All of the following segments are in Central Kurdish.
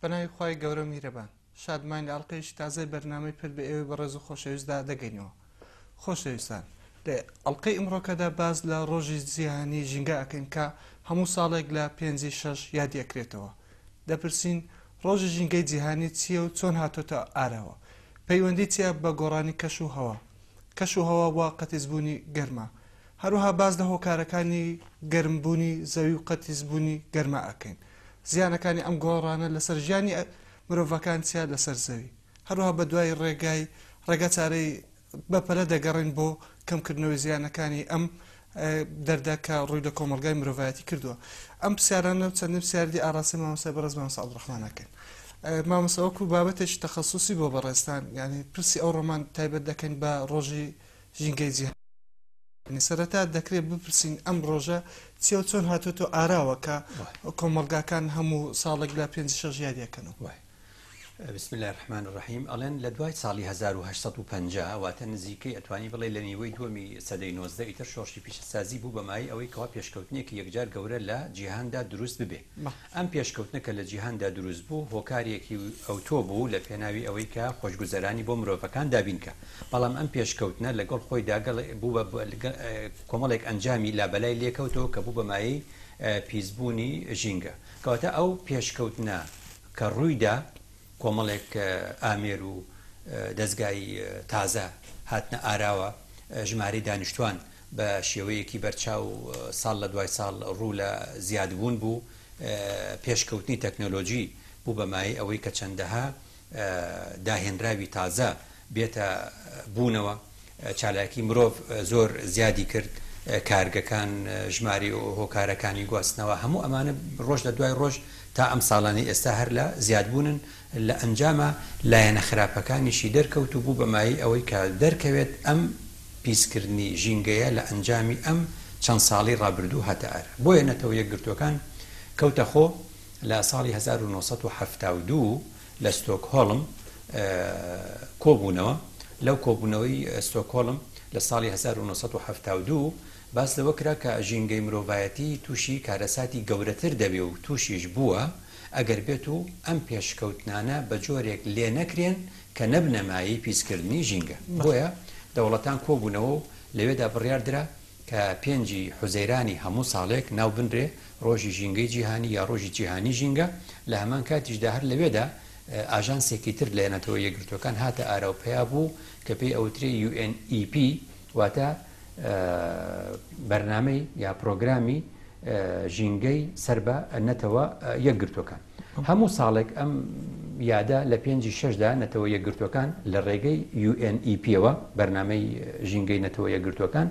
پەنای خوای گەورە میرەبان شادمانی لە ئەڵقەیەکی تازەی بەرنامەی پر بە ئێوەی بەڕێز و خۆشەویستدا دەگەینەوە خۆشەویستان لە ئەڵقەی ئمڕۆکەدا باس لە ڕۆژی جیهانی ژینگە ئەکەین کە هەموو ساڵێک لە پێنجی شەش یادی ئەکرێتەوە دەپرسین ڕۆژی ژینگەی جیهانی چییە و چۆن هاتۆتە ئاراوە پەیوەندی چیە بە گۆڕانی کەش و هەوا کەش و هەوا و قەتیزبوونی گەرما هەروها باز لە هۆکارەکانی گەرمبوونی زەوی و قەتیزبوونی گەرما ئەکەین زیانەکانی ئەم گۆڕانە لەسەر ژیانی مرۆڤەکان چیا لەسەر زەوی هەروەها بەدوای ڕێگای ڕێگا چارەی بەپەلە دەگەڕێین بۆ کەمکردنەوەی زیانەکانی ئەم دەردە کە ڕووی لە کۆمەلگای مرۆڤایەتی کردووە ئەم پرسیارانە و چەندین پرسیاردی ئاراسی مامۆسای بەڕێز مامۆستا عەبدولڕەحمانەکەین مامۆسەوەکو بابەتێکی تەخصصی بۆ بەڕێزتان یعنی پرسی ئەو ڕۆمان تایبەت دەکەین بە ڕۆژی ژینگەی جیهان سەرەتا دەکرێت بپرسین ئەم ڕۆژە چێو چۆن هاتۆتۆ ئاراوە کە کۆمەلگاکان هەموو ساڵێک لە پێنج شەژ یاریەکەن و وای بسم اللە الرحمن الرحیم ئەڵێن لە دوای ساڵی 1950 واتە نزیکەی ئەتوانی بڵێ لە نیوەی دووەمی سەدەی نۆزدە ئیتر شۆڕشی پیشەسازی بوو بە مایەی ئەوەی کەوا پێشکەوتنێکی یەکجار گەورە لە جیهاندا دروست ببێ ئەم پێشکەوتنە کە لە جیهاندا دروست بوو هۆکارێکی ئەوتۆ بوو لە پێناوی ئەوەی کە خۆشگوزەرانی بۆ مرۆڤەکان دابین کە بەڵام ئەم پێشکەوتنە لەگەڵ خۆی داگەڵ بوو بە کۆمەڵێک ئەنجامی لابەلای لێکەوتەوە کە بوو بە مایەی پیسبوونی ژینگە. کەواتە ئەو پێشکەوتنە کە ڕوویدا کۆمەڵێک ئامێر و دەزگای تازە هاتنە ئاراوە، ژمارەی دانیشتوان بە شێوەیەکی بەرچاو ساڵ لە دوای ساڵ ڕوو لە زیادبوون بوو، پێشکەوتنی تەکنۆلۆجی بوو بە مایەی ئەوەی کە چەندەها داهێنراوی تازە بێتە بوونەوە، چالاکی مرۆڤ زۆر زیادی کرد، کارگەکان، ژمارەی هۆکارەکانی گواستنەوە، هەموو ئەمانە ڕۆژ لە دوای ڕۆژ تا ئەم ساڵانەی ئێستا هەر لە زیادبوونن، لە ئەنجاما لایەنە خراپەکانیشی دەرکەوت و بوو بە مایەی ئەوەی کە دەرکەوێت ئەم پیسکردنی ژینگەیە لە ئەنجامی ئەم چەند ساڵەی ڕابردوو هاتە ئەر، بۆیە نەتەوە یەکگرتووەکان کەوتە خۆ، لە ساڵی هەزار و نۆ سەد و حەفتا و دوو لە ستۆکهۆڵم کۆبوونەوە، لەو کۆبوونەوەی ستۆکهۆڵم لە ساڵی هەزار و نۆ سەد و حەفتا و دوو باس لەوە کرا کە ژینگەی مرۆڤایەتی تووشی کارەساتی گەورەتر دەبێ و تووشیش بووە ئەگەر بێتوو ئەم پێشکەوتنانە بە جۆرێک لێ نەکرێن کە نەبنە مایەی پیسکردنی ژینگە بۆیە دەوڵەتان کۆبوونەوە و لەوێدا بڕیار درا کە پێنجی حوزەیرانی هەموو ساڵێک ناو بنرێ ڕۆژی ژینگەی جیهانی یا ڕۆژی جیهانی ژینگە، لە هەمان کاتیشدا هەر لەوێدا ئاژانسێکی تر لە نەتەوە یەکگرتووەکان هاتە ئارا و پەیا بوو کە پێی ئەوترێ UNEP واتە بەرنامەی یا پرۆگرامی ژینگەی سەر بە نەتەوە یەکگرتووەکان. هەموو ساڵێک ئەم یادە لە پێنجی شەشدا نەتەوە یەکگرتووەکان لە ڕێگەی UNEPەوە بەرنمەی ژینگەی نەتەوە یەکگرتووەکان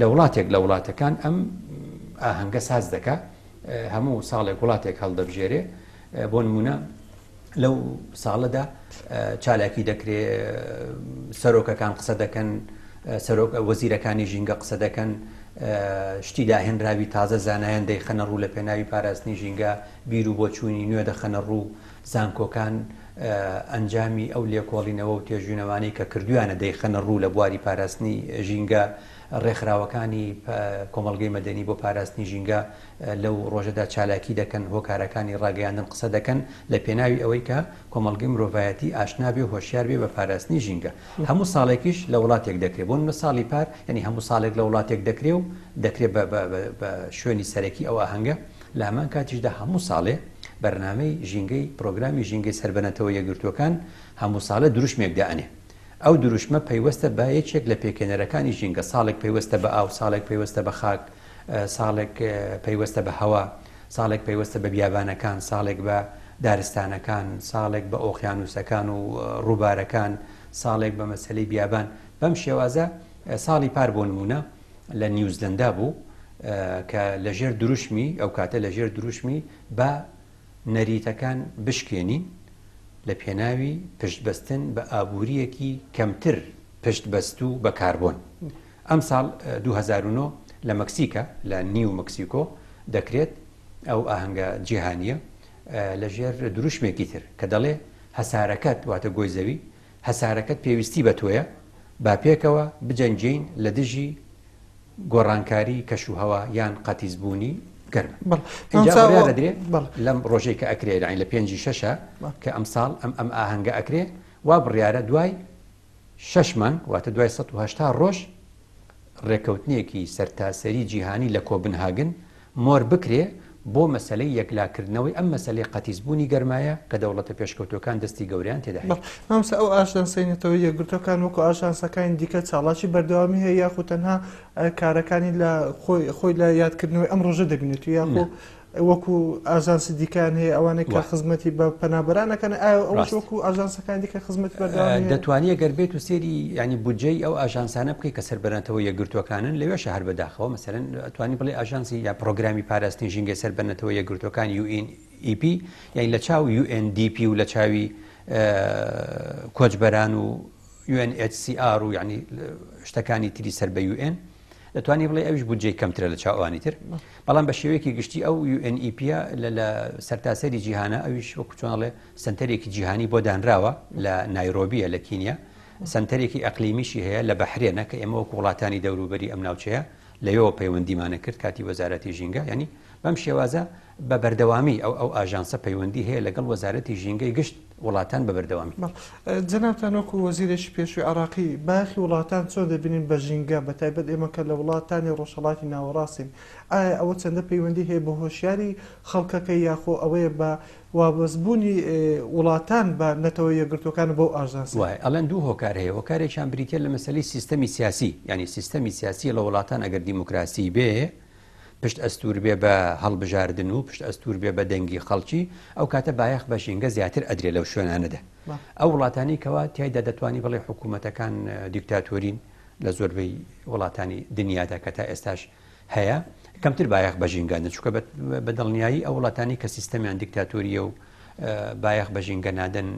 لە وڵاتێک لە وڵاتەکان ئەم ئاهەنگە ساز دەکا هەموو ساڵێک وڵاتێک هەڵدەبژێرێ بۆ نمونە لەو ساڵەدا چالاکی دەکرێ سەرۆکەکان قسە دەکەن سەرۆک وەزیرەکانی ژینگە قسە دەکەن شتی داهێنراوی تازە زانایان دەیخەنە ڕوو لە پێناوی پاراستنی ژینگە بیر و بۆچوونی نوێ دەخەنە ڕوو، زانکۆکان ئەنجامی ئەو لێکۆڵینەوە و تێژوینەوانەی کە کردویانە دەیخەنە ڕوو لە بواری پاراستنی ژینگە، ڕێکخراوەکانی کۆمەڵگەی مەدەنی بۆ پاراستنی ژینگە لەو ڕۆژەدا چالاکی دەکەن، هۆکارەکانی ڕاگەیاندن قسە دەکەن لە پێناوی ئەوەی کە کۆمەڵگەی مرۆڤایەتی ئاشنا بێ و هۆشیار بێ بە پاراستنی ژینگە. هەموو ساڵێکیش لە وڵاتێک دەکرێ بۆ نمونە ساڵی پار یانی هەموو ساڵێک لە وڵاتێک دەکرێ و دەکرێ بە شوێنی سەرەکی ئەو ئاهەنگە. لە هەمان کاتیشدا هەموو ساڵێ بەرنامەی ژینگەی پرۆگرامی ژینگەی سەر بە نەتەوە یەکگرتووەکان هەموو ساڵێ دروشمێک دائەنێ. ئەو دروشمە پەیوەستە بە یەکێک لە پێکهێنەرەکانی ژینگە، ساڵێک پەیوەستە بە ئاو، ساڵێک پەیوەستە بە خاک، ساڵێک پەیوەستە بە هەوا، ساڵێک پەیوەستە بە بیابانەکان، ساڵێک بە دارستانەکان، ساڵێک بە ئۆقیانووسەکان و ڕووبارەکان، ساڵێک بە مەسەلەی بیابان. بەم شێوازە ساڵی پار بۆ نموونە، لە نیوزلەندا بوو کە لەژێر دروشمی ئەو کاتە لەژێر دروشمی با نەریتەکان بشکێنین لە پێناوی پشتبەستن بە ئابوووریەکی کەمتر پشت بەست و بە کاربن. ئەم ساڵ 2009 لە مەکسیکە لە نیو مەکسیکۆ دەکرێت ئەو ئاهەنگە جیهانیە لەژێر دروشمێکی تر کە دەڵێ هەسارەکەت واتە گۆی زەوی هەسارەکەت پێویستی بە تۆیە، با پێکەوە بجەنگێین لە دژی گۆڕانکاری کەش و هەوا یان قەتیسبوونی گەرما. ئینجا بڕیار ئەدرێ لەم ڕۆژەی کە ئەکرێ یانی لە پێنجی شەشە کە ئەمساڵ ئەم ئەم ئاهەنگە ئەکرێ، وا بڕیارە دوای شەش مانگ واتە دوای سەد و هەشتا ڕۆژ ڕێککەوتنێکی سەرتاسەری جیهانی لە کۆبنهاگن مۆر بکرێ بۆ مەسەلەی یەکلاکردنەوەی ئەم مەسەلەی قەتیس بوونی گەرمایە کە دەوڵەتە پێشکەوتووەکان دەستی گەورەیان تێدا هەیە. بەڵێ مامۆستا ئەو ئاژانسەی نەتەوە یەکگرتووەکان وەکو ئاژانسەکانی دیکە چاڵاکی بەردەوامی هەیە یاخو تەنها کارەکانی لە خۆی خۆی لە یادکردنەوەی ئەم ڕۆژە دەبینێت و یاخو وەکو ئاژانسی دیکان هەیە ئەوانەی کە خزمەتی بە پەنابەرانەکەن ئایا ئەوش وەکو ئاژانسەکان دیکە خزمەت بەردەوامی دەتوانیە گەر بێت و سێری ینی بودجەی ئەو ئاژانسانە بکەی کە سەر بەنەتەوە یەکگرتووەکانن لەوێشە هەر بەداخەوە مەسەرەن توانی بڵێ ئاژانسی یا پڕۆگرامی پاراستنی ژینگەی سەر بە نەتەوە یەکگرتووەکان UNEP یانی لە چاو UNDP و لە چاوی کۆچبەران و UNHCR و یعنی شتەکانی تری سەر بە UN دەتوانانی بڵێ ئەوش بودجێ کەمترە لە چاوانی تر بەڵام بە شێوەیەکی گشتی ئەو UNEP لە سەرتاسەری جیهانە ئەویش وەکو چۆنڵێ سنتەرێکی جیهانی بۆ دانراوە لە نایرۆبیە لە کینیا سنتەرێکی ئەقلیمیشی هەیە لە بەحرێنە کە ئێمە وەکو وڵاتانی دەوروبەری ئەم ناوچەیە لەوێوە پەیوەندیمانە کرد کاتی وەزارەتی ژینگە یانی بەم شێوازە بە بەردەوامی ئەو ئەو ئاژانسە پەیوەندی هەیە لەگەڵ وەزارەتی ژینگەی گشت وڵاتان بە بەردەوامی جەنابتان وەکو وەزیرێکی پێشوی عراقی باخی وڵاتان چۆن دەبینین بە ژینگە بە تایبەت ئێمە کە لە وڵاتانی ڕۆژهڵاتی ناوەڕاستین ئایا ئەوە چەندە پەیوەندی هەیە بە هۆشیاری خەڵکەکە یاخۆ ئەوەیە بە وابەستبوونی وڵاتان بە نەتەوە یەکگرتووەکان و بەو ئاژانسە. وایە ئەڵێن دوو هۆکار هەیە، هۆکارێکیان بریتییە لە مەسەلەی سیستەمی سیاسی، یانی سیستەمی سیاسی لە وڵاتان ئەگەر دیموکراسی بێ، پشت ئەستوور بێ بە هەڵبژاردن و پشت ئەستوور بێ بە دەنگی خەڵکی، ئەو کاتە بایەخ بە ژینگە زیاتر ئەدرێ لەو شوێنانەدا. ئەو وڵاتانەی کەوا تیایدا دەتوانی بڵێ حکوومەتەکان دیکتاتۆرین لە زۆربەی وڵاتانی دنیادا کە تا ئێستاش هەیە، کەمتر بایەخ بە ژینگە دەدەن، چونکە بە دڵنیایی ئەو وڵاتانەی کە سیستەمیان دیکتاتۆرییە و بایەخ بە ژینگە نادەن،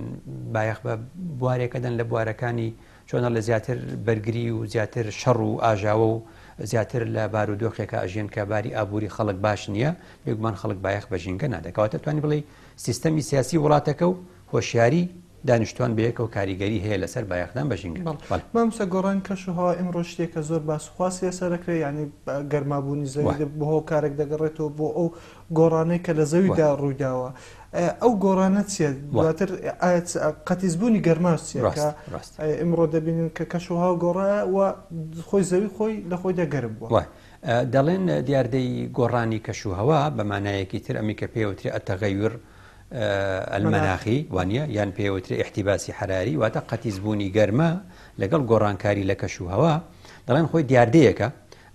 بایەخ بە بوارێکەدەن لە بوارەکانی چۆنە لە زیاتر بەرگری و زیاتر شەڕ و ئاژاوە و زیاتر لە بار و دۆخێکە ئەژێن کە باری ئابووری خەڵک باش نییە بێگومان خەڵک بایەخ بە ژینگە نادەکەواتە توانی بڵێ سیستەمی سیاسی وڵاتەکە و هۆشیاری دانیشتوان بەیەکەوە کاریگەری هەیە لەسەر بایەخدان بە ژینگە. مامۆستا گۆڕانی کەش و هەوا ئیمڕۆ شتێکە زۆر باس و خواسی لەسەر دەکرێت یانی گەرمابوونی زەوی بە هۆکارێک دەگەڕێتەوە بۆ ئەو گۆڕانەی کە لە زەویدا ڕوویداوە ئەو گۆڕانە چێت دواتر قەتیزبوونی گەرماش چێکە ئیمڕۆ دەبینن کە کەش و هاو گۆڕە و خۆی زەوی خۆی لە خۆی دەگەرم بووە. دەڵێن دیاردەی گۆڕانی کەش و هەوا بە مانایەکی تر ئەمی کە پێوتری ئەتەغەیور المناخی، وانیە، یان پێی وترێ ئیحتیباسی حەراری، واتە قەتیسبوونی گەرما لەگەڵ گۆڕانکاری لە کەشوهەوا، دەڵێن خۆی دیاردەیەکە،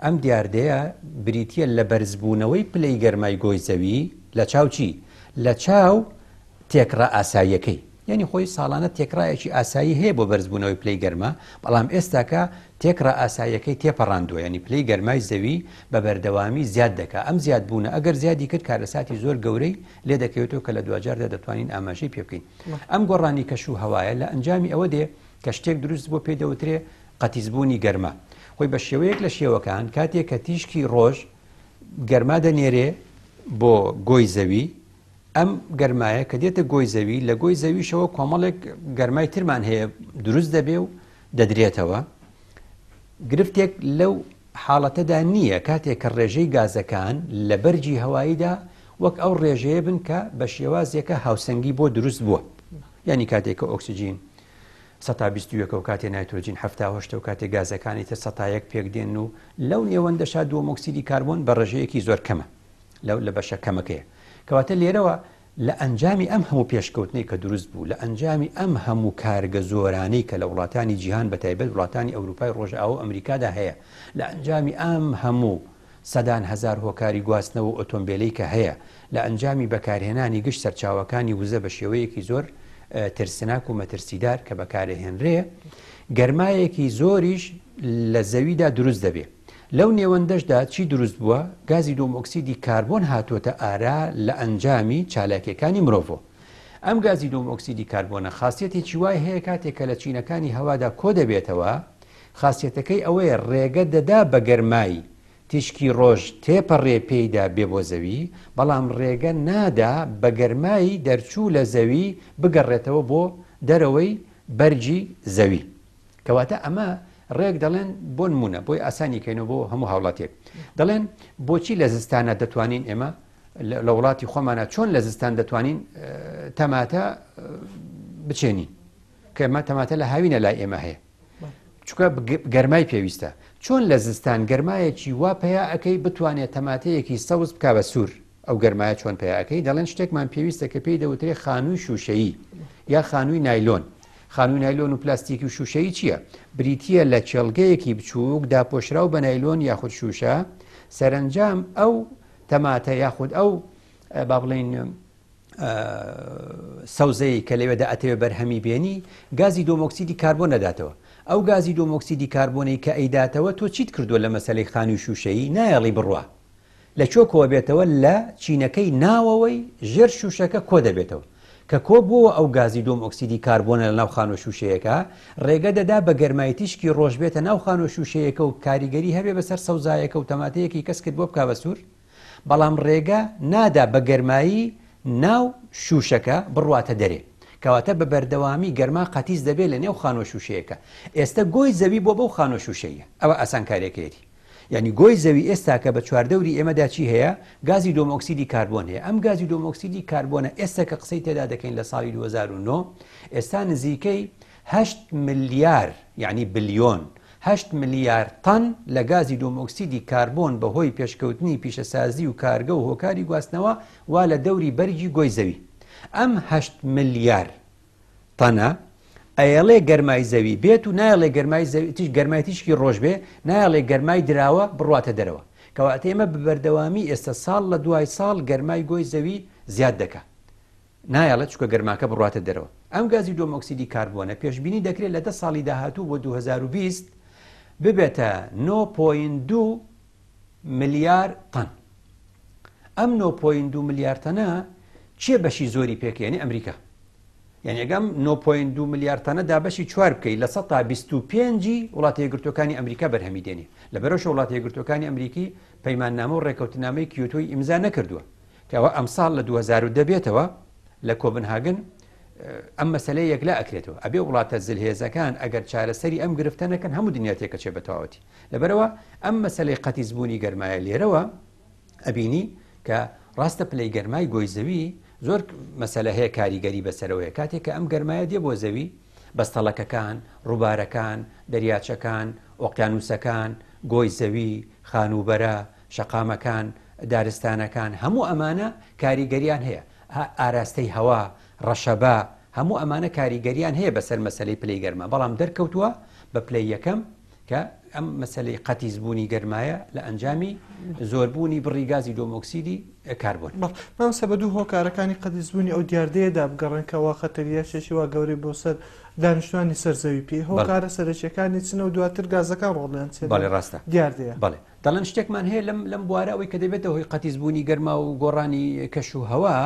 ئەم دیاردەیە بریتییە لە بەرزبوونەوەی پلەی گەرمای گۆی زەوی لە چاو چی؟ لە چاو تێکڕا ئاساییەکەی، یانی خۆی ساڵانە تێکڕایەکی ئاسایی هەیە بۆ بەرزبوونەوەی پلەی گەرما، بەڵام ئێستاکە تێکڕا ئاساییەکەی تێپەڕاندووە، یانی پلەی گەرمای زەوی بە بەردەوامی زیاد دەکا، ئەم زیادبوونە ئەگەر زیادی کرد کارەساتی زۆر گەورەی لێ دەکەوێتەوە کە لە دواجاردا دەتوانین ئاماژەی پێ بکەین. ئەم گۆڕانی کەش و هەوایە لە ئەنجامی ئەوە دێ کە شتێک دروست بووە پێی دەوترێ قەتیسبوونی گەرما. خۆی بە شێوەیەک لە شێوەکان کاتێ کە تیشکی ڕۆژ گەرما دەنێرێ بۆ گۆی زەوی، ئەم گەرمایە کە دێتە گۆی زەوی لە گۆی زەویشەوە کۆمەڵێک گەرمای ترمان هەیە دروست دەبێ و دەدرێتەوە گرفتێک لەو حاڵەتەدا نییە کاتێک کە ڕێژەی گازەکان لە بەرگی هەواییدا وەک ئەو ڕێژەیە بن کە بە شێوازێکە هاوسەنگی بۆ دروست بووە یانی کاتێک کە ئۆکسجین سەتا بیست و یەکە و کاتێ نایترۆجین هەفتا هەشتە و کاتێ گازەکانی تر سەتا یەک پێک دێن و لەو نێوەندەشا دووەمۆکسیدی کاربۆن بە ڕێژەیەکی زۆر کەمە لەو لە بەشە کەمەکەیە کەواتە لێرەوە لە ئەنجامی ئەم هەموو پێشکەوتنەی کە دروست بوو، لە ئەنجامی ئەم هەموو کارگە زۆرانەی کە لە وڵاتانی جیهان بە تایبەت وڵاتانی ئەوروپای ڕۆژئاوا و ئەمریکادا هەیە، لە ئەنجامی ئەم هەموو سەدان هەزار هۆکاری گواستنەوە و ئۆتۆمبێلەی کە هەیە، لە ئەنجامی بەکارهێنانی گشت سەرچاوەکانی وزە بە شێوەیەکی زۆر ترسناک و مەترسیدار کە بەکارئەهێنرێ، گەرمایەکی زۆریش لە زەویدا دروست دەبێ. لەو نێوەندەشدا چی دروست بووە؟ گازی دووەم ئۆکسیدی کاربۆن هاتووەتە ئارا لە ئەنجامی چالاکییەکانی مرۆڤەوە. ئەم گازی دووەم ئۆکسیدی کاربۆنە خاسیەتێکی وای هەیە کاتێک کە لە چینەکانی هەوادا کۆ دەبێتەوە، خاسیەتەکەی ئەوەیە ڕێگە دەدا بە گەرمای تیشکی ڕۆژ تێپەڕێ پێیدا بێ بۆ زەوی، بەڵام ڕێگە نادا بە گەرمای دەرچوو لە زەوی بگەڕێتەوە بۆ دەرەوەی بەرگی زەوی. کەواتە ئەمە ڕێک دەڵێن بۆ نمونە بۆی ئاسانی کەینەوە بۆ هەموو هاوڵاتێک دەڵێن بۆچی لە زستانە دەتوانین ئێمە لە وڵاتی خۆمانە چۆن لە زستان دەتوانین تەماتە بچێنین کە ئەمە تەماتە لە هاوینە لای ئێمە هەیە چکە گەرمای پێویستە چۆن لە زستان گەرمایەکی وا پیا ئەەکەی بتوانێت تەماتەیەکی سەوز بک بە سوور ئەو گەرمایە چۆن پەیا ئەکەی؟ دەڵێن شتێکمان پێویستە کە پێی دەوترێ خانووی شووشەیی یا خانووی نایلۆن. خانووی نایلۆن و پلاستیکی و شووشەیی چییە؟ بریتییە لە کێڵگەیەکی بچووک داپۆشراو بە نایلۆن یاخود شووشە، سەرەنجام ئەو تەماتە یاخود ئەو با بڵین سەوزەی کە لەوێدا ئەتەوێ بەرهەمی بێنی گازی دۆمۆکسیدی کاربۆن نەداتەوە ئەو گازی دۆمۆکسیدی کاربۆنەی کە ئەیداتەوە تۆ چیت کردووە لە مەسلەی خانووی شووشەیی نایەڵی بڕە لە کوێ کۆبێتەوە لە چینەکەی ناوەوەی ژێر شوشەکە کۆدەبێتەوە کە کۆبووەوە ئەو گازی دۆم ئۆکسیدی کاربۆنە لە ناو خانوە شوشەیەکە ڕێگە دەدا بە گەرمای تیشکی ڕۆژ بێتە ناو خانوە شوشەیەکە و کاریگەری هەبێ بەسەر سەوزایەکە و تەماتەیەکی کەس کرد بۆ بکا بە سوور بەڵام ڕێگە نادا بە گەرمایی ناو شوشەکە بڕواتە دەرێ کەواتە بە بەردەوامی گەرما قەتیس دەبێت لە نێو خانوە شوشەیەکە ئێستا گۆی زەوی بۆ بەو خانوە شوشەیە ئەوە ئاسانکاریەکەیەتی یانی گۆی زەوی ئێستاکە بە چواردەوری ئێمەدا چی هەیە؟ گازی دۆم ئۆکسیدی کاربۆن هەیە، ئەم گازی دۆم ئۆکسیدی کاربۆنە ئێستە کە قسەی تێدا دەکەین لە ساڵی دوو هەزار و نۆ ئێستا نزیکەی هەشت ملیار یانی بلیۆن هەشت ملیار تەن لە گازی دۆم ئۆکسیدی کاربۆن بە هۆی پێشکەوتنی پیشەسازی و کارگە و هۆکاری گواستنەوە وا لە دەوری بەرگی گۆی زەوی ئەم هەشت ملیار تەنە ئەیەڵێ گەرمای زەوی بێت و نایڵێ گەرمای زەویتیش گەرمای تیشکی ڕۆژ بێ نایڵێ گەرمای دراوە بڕاتە دەرەوە کەواتە ئێمە بەردەوامی ئێستا ساڵ لە دوای ساڵ گەرمای گۆی زەوی زیاد دەکە نایڵە چکە گەرماکە بڕاتە دەرەوە ئەم گازی دۆمۆکسیدی کاربووەە پێشببینی دەکرێت لە دە ساڵی داهاتوو بۆ 2020 ببێتە 9.2 ملیار تەن ئەم نۆ پۆین دو ملیار تەنە چیە بەشی زۆری پێکێنی ئەمریکا یعنی ئەگەم نۆ پۆین دو ملیار تەنە دا بەشی چوار بکەیت لە سە تا 25 وڵاتی یەکگرتوەکانی ئەمریکا بەرهەمی دێنێ لە بەرەش وڵاتی یەکگرتوەکانی ئەمریکی پەیماننامە و ڕێکەوتنامەی کیوتۆی ئیمزا نەکردووە کەەوە ئەمساڵ لە 2010 دەبێتەوە لە کۆبنهاگن ئەم مەسلەی یەکلا ئەکرێتەوە ئەبێ وڵاتە زلهێزەکان ئەگەر چارەسەری ئەم گرفتە نەکەن هەموو دنیا تێکەچێ بەتەواوەتی لەبەرەوە ئەم مەسەلەی قەتیس بوونی گەرمایە لێرەوە ئەبینی کە ڕاستە پلەی گەرمای گۆی زەوی زۆر مەسەلە هەیە کاریگەری بەسەرەوەیە کاتێک کە ئەم گەرمایە دێ بۆ زەوی بەستەڵەکەکان ڕووبارەکان دەریاچەکان ئۆقیانوسەکان گۆی زەوی خانووبەرە شەقامەکان دارستانەکان هەموو ئەمانە کاریگەریان هەیە ئاراستەی هەوا ڕەشەبا هەموو ئەمانە کاریگەریان هەیە بەسەر مەسلەی پلەی گەرمە بەڵام دەرکەوتووە بە پلەی یەکەم کە ئەم مەسلەی قەتیز بوونی گەرمایە لە ئەنجامی زۆربوونی بڕی گازی دۆمۆکسسیدی کاربوون مامسە بە دوو هۆکارەکانی قەتیزبوونی ئەو دیاردەیەدا بگەڕێن کە وا خەتەریە شێکی وا گەورەی بۆ سەر دانیشتوانی سەرزەوی پێی هۆکارە سەرەکیەکانی چنە و دواتر گازەکان ڕۆڵیان چێت بەڵێ ڕاستە دیاردەیە بڵێ دەڵێن شتێکمان هەیە لەم لەم بوارە ئەوی کە دەبێتە هۆی قەتیزبوونی گەرما و گۆڕانی کەش و هەوا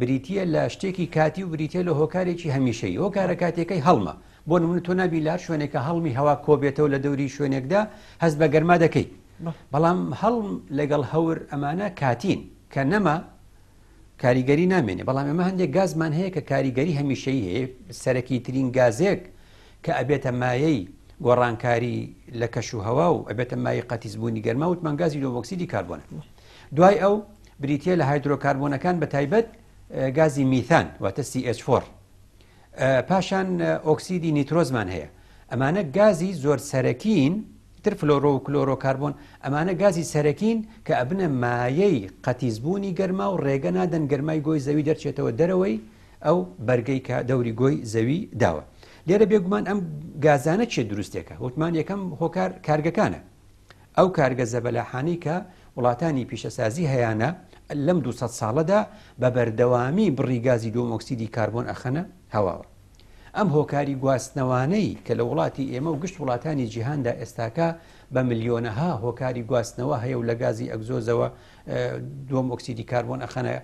بریتییە لە شتێکی کاتی و بریتییە لە هۆکارێکی هەمیشەیی، هۆکارە کاتییەکەی هەڵمە، بۆ نموونە تۆ نابی لە هەر شوێنێکا هەڵمی هەوا کۆبێتەوە لە دەوری شوێنێکدا هەست بە گەرما دەکەی، بەڵام هەڵم لەگەڵ هەور ئەمانە کاتین کە نەما کاریگەری نامێنێ، بەڵام ئێمە هەندێک گازمان هەیە کە کاریگەری هەمیشەیی هەیە، سەرەکی ترین گازێک کە ئەبێتە مایەی گۆڕانکاری لە کەش و هەوا و ئەبێتە مایەی قەتیسبوونی گەرما وتمان گازی دۆبۆکسیدی کاربۆنە، دوای ئەو. بریتییە لە هایدرۆکاربۆنەکان بە تایبەت گازی میثان واتە CH4 پاشان ئۆکسیدی نیترۆزمان هەیە ئەمانە گازی زۆر سەرەکین تر فلۆرۆ و کلۆرۆکاربۆن ئەمانە گازی سەرەکین کە ئەبنە مایەی قەتیزبوونی گەرما و ڕێگە نادەن گەرمای گۆی زەوی دەرچێتەوە دەرەوەی ئەو بەرگەی کە دەوری گۆی زەوی داوە لێرە بێگومان ئەم گازانە چێ دروستێکە وتمان یەکەم هۆکار کارگەکانە ئەو کارگە زەبەلاحانەی کە وڵاتانی پیشەسازی هەیانە لەم دوو سەد ساڵەدا بە بەردەوامی بڕی گازی دووەمۆکسیدی کاربۆن ئەخەنە هەواوە. ئەم هۆکاری گواستنەوانەی کە لە وڵاتی ئێمە و گشت وڵاتانی جیهاندا ئێستاکە بە ملیۆنەها هۆکاری گواستنەوە هەیە و لە گازی ئەگزۆزەوە دووەمۆکسیدی کاربۆن ئەخەنە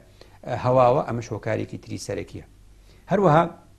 هەواوە ئەمەش هۆکارێکی تری سەرەکیە. هەروەها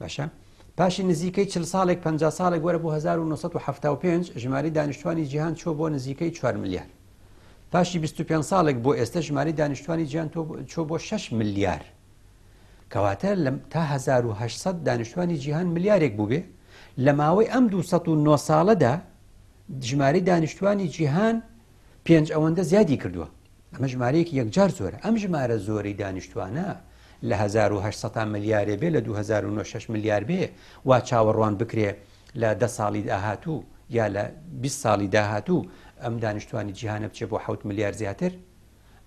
باشە پاشی نزیکەی چل ساڵێک پ ساڵێک وەرە بۆ 1970 ژماری دانیشتوانی جیهان چۆ بۆ نزیکەی 4 ملیار پاشی 25 ساڵێک بۆ ئێستا ژماری دانیشتوانی جیان چۆ بۆ 6 ملیار کەواتە لەم تا 1970 دانیشتوانی جیهان ملیارێک بووبێ لە ماوەی ئەم 209 ساڵەدا ژماری دانیشتوانی جیهان پێنج ئەوەندە زیادی کردووە ئەمە ژمارەیەکی یەکجار زۆرە ئەم ژمارە زۆری دانیشتوانە لە 1970 ملیارێ بێ لە 2009 ملیار بێ وا چاوەڕوان بکرێ لە دە ساڵی داهاتوو یا لە 20 ساڵی داهاتوو ئەم دانیشتوانی جیهانە بچێ بۆ حوت ملیار زیاتر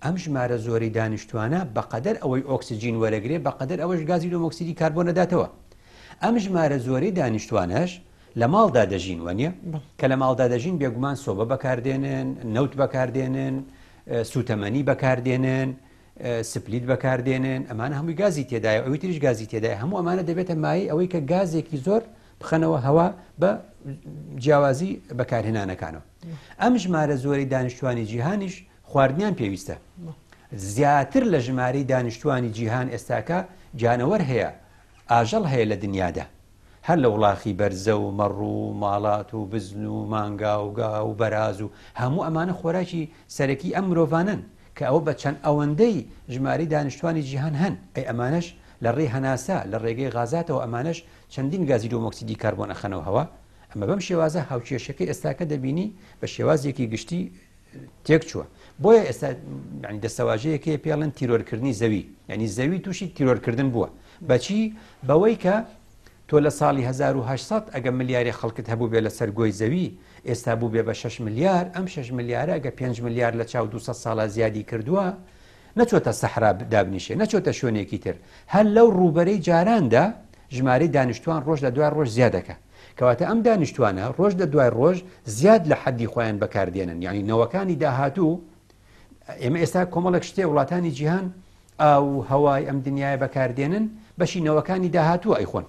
ئەم ژمارە زۆرەی دانیشتوانە بەقەدەر ئەوەی ئۆکسجین وەرەگرێ بەقەدەر ئەوەش گازی لۆمۆکسیدی کاربۆن ئەداتەوە ئەم ژمارە زۆرەی دانیشتوانەش لە ماڵدا دەژین وەنیە کە لە ماڵدا دەژین بێگومان سۆبە بەکاردێنن نەوت بەکاردێنن سوتەمەنی بەکاردێنن سپلیت بەکاردێنن ئەمان هەمووی گازی تێدای ئەوی تریش گازی تێدای هەموو ئەمانە دەبێتە مای ئەوەی کە گازێکی زۆر بخەنەوە هەوا بە جیاوازی بەکارهێنانەکانەوە ئەم ژمارە زۆری دانیشتوانی جیهانیش خواردنیان پێویستە. زیاتر لە ژمارەی دانیشتووانی جیهان ئێستاکە گیانەوەر هەیە، ئاژەڵ هەیە لە دنیادا. هەر لە وڵاخی بەرزە و مەڕ و ماڵات و بزن و مانگا و گا و بەراز و هەموو ئەمانە خۆراکی سەرەکی ئەم مرۆڤانەن کە ئەوە بە چەند ئەوەندەی ژمارەی دانیشتووانی جیهان هەن ئەی ئەمانەش لە ڕێی هەناسە لە ڕێگەی غازاتەوە ئەمانەش چەندین گازی دۆمۆکسیدی کاربۆن ئەخەنەوە هەوا ئەمە بەم شێوازە هاوکێشەکەی ئێستاکە دەبینی بە شێوازێکی گشتی تێکچووە بۆیە ئێستا ینی دەستەواژەیەک هەیە پێڵێن تیرۆرکردنی زەوی ینی زەوی تووشی تیرۆرکردن بووە بەچی بەوەی کە تۆ لە ساڵی 1970 ئەگە ملیاری خەڵکت هەبوو بێ لەسەر گۆی زەوی ئێستا بوو بێ بە 6 ملیار ئەم 6 ملیارە ئەگە 5 ملیار لە چاو 200 ساڵە زیادی کردووە نەچۆتە سەحرا دابنیشێ نەچۆتە شوێنێکی تر هەر لەو ڕووبەرەی جاراندا ژمارەی دانیشتوان ڕۆژ لە دوای ڕۆژ زیادەکە کەواتە ئەم دانیشتوانە ڕۆژ لە دوای ڕۆژ زیاد لە حەدی خۆیان بەکاردێنن یعنی نەوەکانی داهاتوو ئێمە ئێستا کۆمەڵک شتێ وڵاتانی جیهان ئاو و هەوای ئەم دنیاە بەکاردێنن بەشی نەوەکانی داهاتوو ئەیخۆن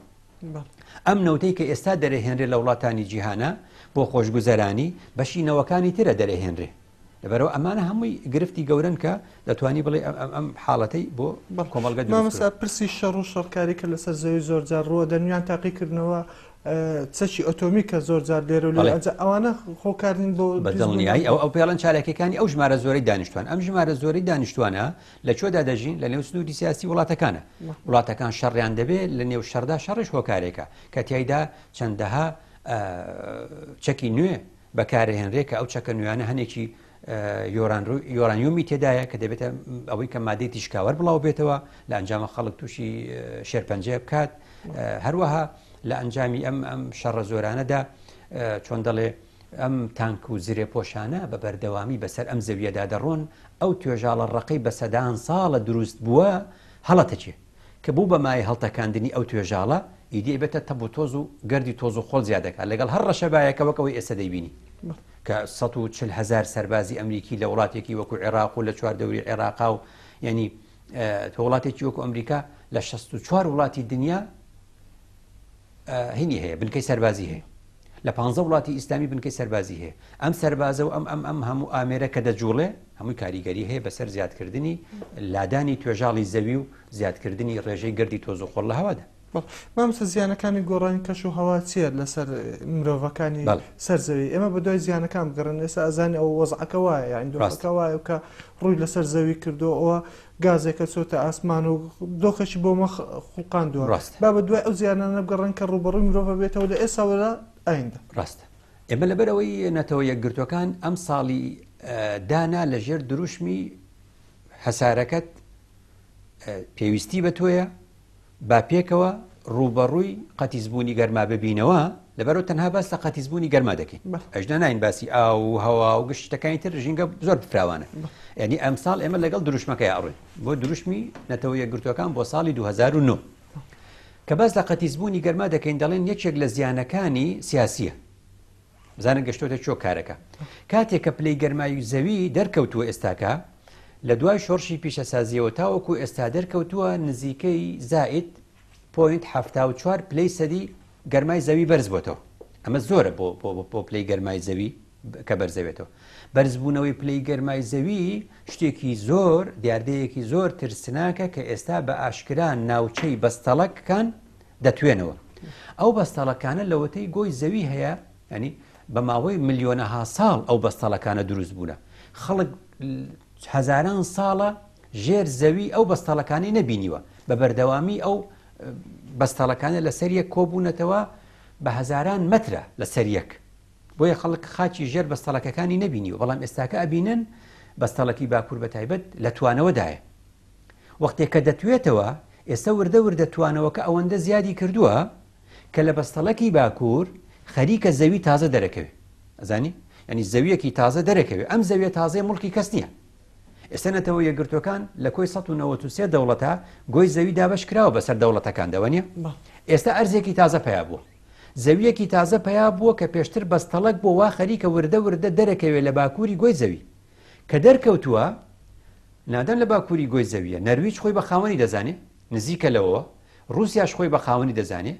ئەم نەوتەی کە ئێستا دەرەهێنرێ لە وڵاتانی جیهانە بۆ خۆشگوزەرانی بەشی نەوەکانی ترە دەرەهێنرێ لەبەرئەوە ئەمانە هەمووی گرفتی گەورەن کە دەتوانی بڵێ ئەم حاڵەتەی بۆ کۆمەڵگە مامەسا پرسی شەڕ و شەڕکاری کە لەسەر زەوی زۆرجار ڕووە دەنویان تاقیکردنەوە چەکی ئۆتۆمی کە زۆر جار لێرە لە ئەوانە خۆکارین بۆ بەدڵنیایی ئەو ئەو پێڵەن چالاکەکانی ئەو ژمارە زۆری دانیشتوان ئەم ژمارە زۆری دانیشتوانە لە چۆدا دەژین لە نێو سنووری سیاسی وڵاتەکانە وڵاتەکان شەڕیان دەبێت لە نێو شەردا شەڕش هۆکارێکە کە تایدا چەندەها چەکی نوێ بەکارهێنرێ کە ئەو چەکە نوێیانە هەنێکی یۆرانیۆمی تێدایە کە دەبێتە ئەوەی کە مادەی تیشکاوەر بڵاو بێتەوە لە ئەنجامە خەڵک تووشی شێرپەنجەیە بکات هەروەها لە ئەنجامی ئەم ئەم شەڕە زۆرانەدا چۆن دەڵێ ئەم تانک و زرێ پۆشانە بە بەردەوامی بەسەر ئەم زەویەدا دەڕۆن ئەو توێژاڵە ڕقەی بە سەدان ساڵە دروست بووە هەڵەتەچێ کە بوو بە مایەی هەڵتەکاندنی ئەو توێژاڵە، ئیدی ئەبێتە تەب و تۆز و گەردی تۆز و خۆڵ زیا دەکات لەگەڵ هەر ڕەشەبایەکە وەک ئەوەی ئێستا دەیبینی کە سەد و چل هەزار سەربازی ئەمریکی لە وڵاتێکی وەکو عێراق و لە چواردەوری عێراقا و یعنی تۆ وڵاتێکی وەکو ئەمریکا لە 64 وڵاتی دنیا هینی هەیە بنکەی سەربازی هەیە لە پ وڵاتی ئیسلامی بنکەی سەربازی هەیە ئەم سەربازە و ئەم ئەم ئەم هەموو ئامێرە کە دەجوڵێ هەمووی کاریگەری هەیە بەسەر زیادکردنی لادانی توێژاڵی زەوی و زیادکردنی ڕێژەی گردی تۆز و خۆڵ لە هەوادا مامسە زیانەکانی گۆڕانی کەش و هەوا چیە لەسەر مرۆڤەکانی سەرزەوی ئێمە بە دوای زیانەکان بگەڕن ئێستا ئەزانانی ئەو وەزعەکە وایە ئەندۆکە وایە کە ڕووی لەسەر زەوی کردو ئەوە گازێکە چۆتە ئاسمان و دۆخێکی بۆ مەخ خوڵقاندووە ڕاستە. با بە دوای ئەو زیانانە بگەڕێن کە ڕوبەڕووی مرۆڤ بێتەوە لە ئێستاوە لە ئایندە ڕاستە ئێمە لەبەرەوەی نەتەوە یەکگرتوەکان ئەم ساڵی اه، دانا لە ژێر دروشمی هەسارەکەت اه، پێویستی بە تۆیە با پێکەوە ڕووبەڕووی قەتیسبوونی گەرما ببینەوە لەبەرو تەنها باس لە قەتیسبوونی گەرما دەکەین ئەژنا ناین باسی ئاو و هەوا و گشتەکانی تر ژینگە زۆر فراوانە ینی ئەم ساڵ ئێمە لەگەڵ دروشمەکەی ئەڕوین بۆ دروشمی نەتەوە یەکگرتوەکان بۆ ساڵی 2009 کە باس لە قەتیسبوونی گەرما دەکەین دەڵێن یەکێک لە زیانەکانی سیاسیە بزانە گەشتۆتە چۆ کارەکە کاتێک کە پلەی گەرماوی زەوی دەرکەوتووە ئێستاکە لە دوای شۆڕشی پیشەسازیەوە تاوەکو ئێستا دەرکەوتووە نزیکەی زائید پوینت ه چوار پلەی سەدی گەرمای زەوی بەرز بۆتەوە ئەمە زۆرە بۆ بۆ پلەی گەرمای زەوی کە بەرزەوێتەوە بەرزبوونەوەی پلەی گەرمای زەوی شتێکی زۆر دیاردەیەکی زۆر ترسناکە کە ئێستا بە ئاشکرا ناوچەی بەستەڵککان دەتوێنەوە ئەو بەستەڵەکانە لەوەتەی گۆی زەوی هەیە ینی بە ماوەی ملیۆنەها ساڵ ئەو بەستەڵەکانە دروست بوونە خەڵک هەزاران ساڵە ژێر زەوی ئەو بەستەڵەکانی نەبینیوە بە بەردەوامی ئەو بەستەڵەکانە لەسەر یەک کۆبوونەتەوە بە هەزاران مەترە لەسەر یەک بۆیە خەڵک خاچی ژێر بەستەڵەکەەکانی نەبینیوە بەڵام ئێستاکە ئەبینن بەستەڵەکی باکوور بە تایبەت لە توانەوەدایە وەختێ کە دەتوێتەوە، ئێستا وردە وردە توانەوەکە ئەوەندە زیادی کردووە کە لە بەستەڵەکی باکوور خەریکە زەوی تازە دەرەکەوێ. ئەزانی؟ یانی زەویەکی تازە دەرەکەوێ. ئەم زەویە تازەیە موڵکی کەس نییە. ئێستا نەتەوە یەکگرتووەکان لە کۆی سەد و نەوەد و سێ دەوڵەتە گۆی زەوی دابەش کراوە بەسەر دەوڵەتەکاندا، وە نییە؟ ئێستا ئەرزێکی تازە پەیا بووە. زەویەکی تازە پەیا بووە کە پێشتر بەستەڵەک بۆ وا خەریکە وردە وردە دەرەکەوێ لە باکووری گۆی زەوی. کە دەرکەوتووە نادەم لە باکووری گۆی زەوییە، نەرویج خۆی بە خاوەنی دەزانێ، نزیکە لەوەوە، ڕووسیاش خۆی بە خاوەنی دەزانێ،